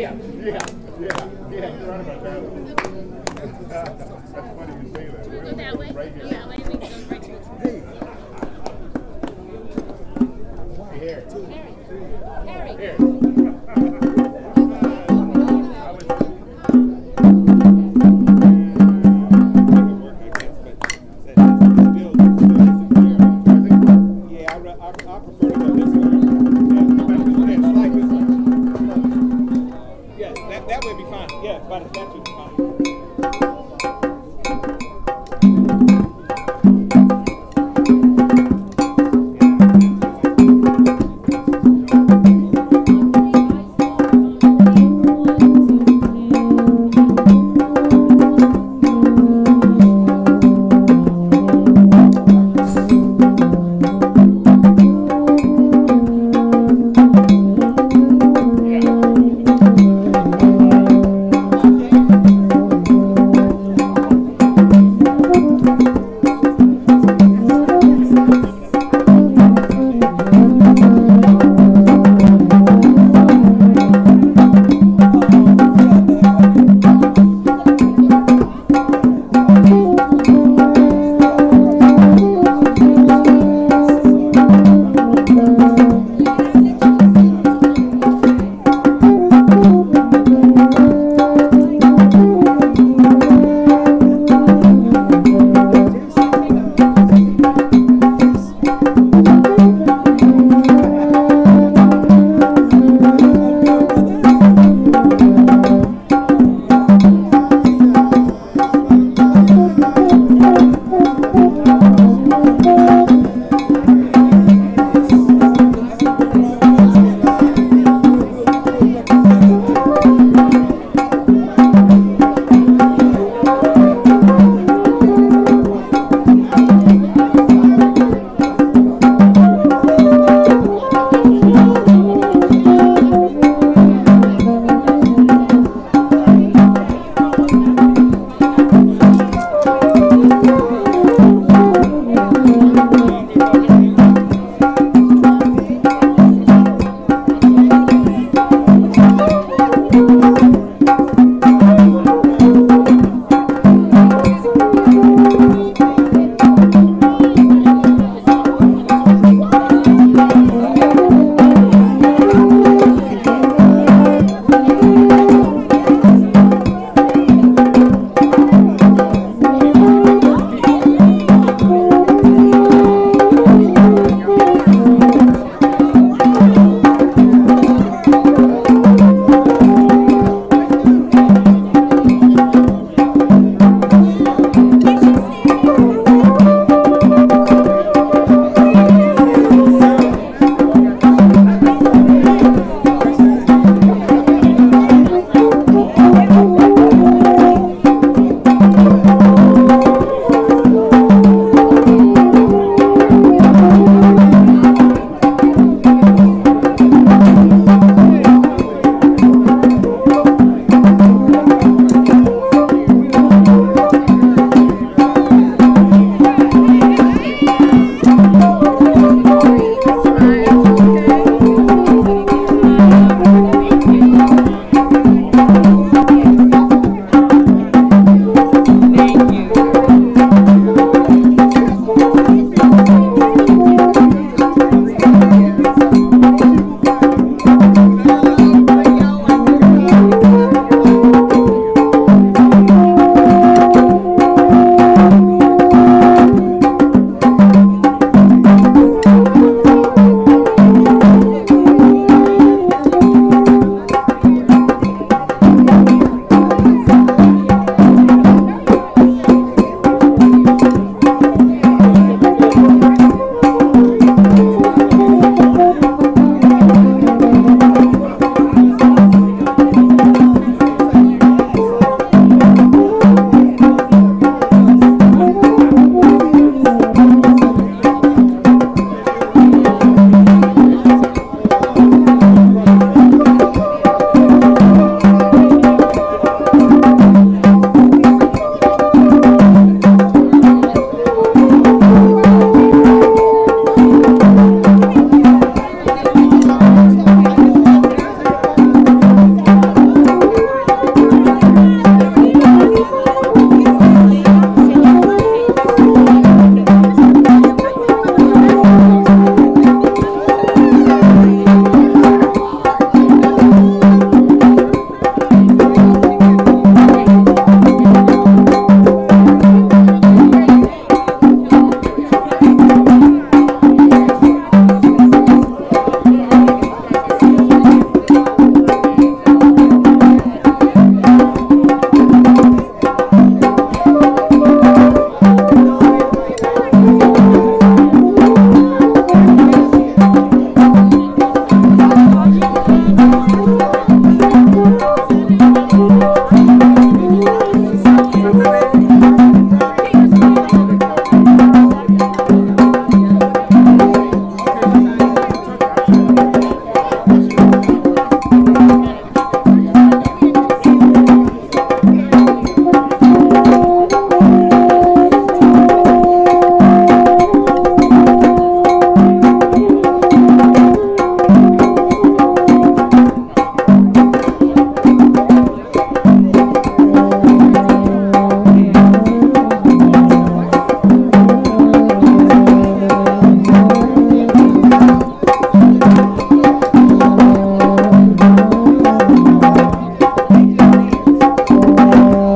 Yeah, yeah, yeah, yeah, you're right about that one. That's funny you say that. Should we go that way. Right here. That way, we can go right to Here. Harry. Harry. Here.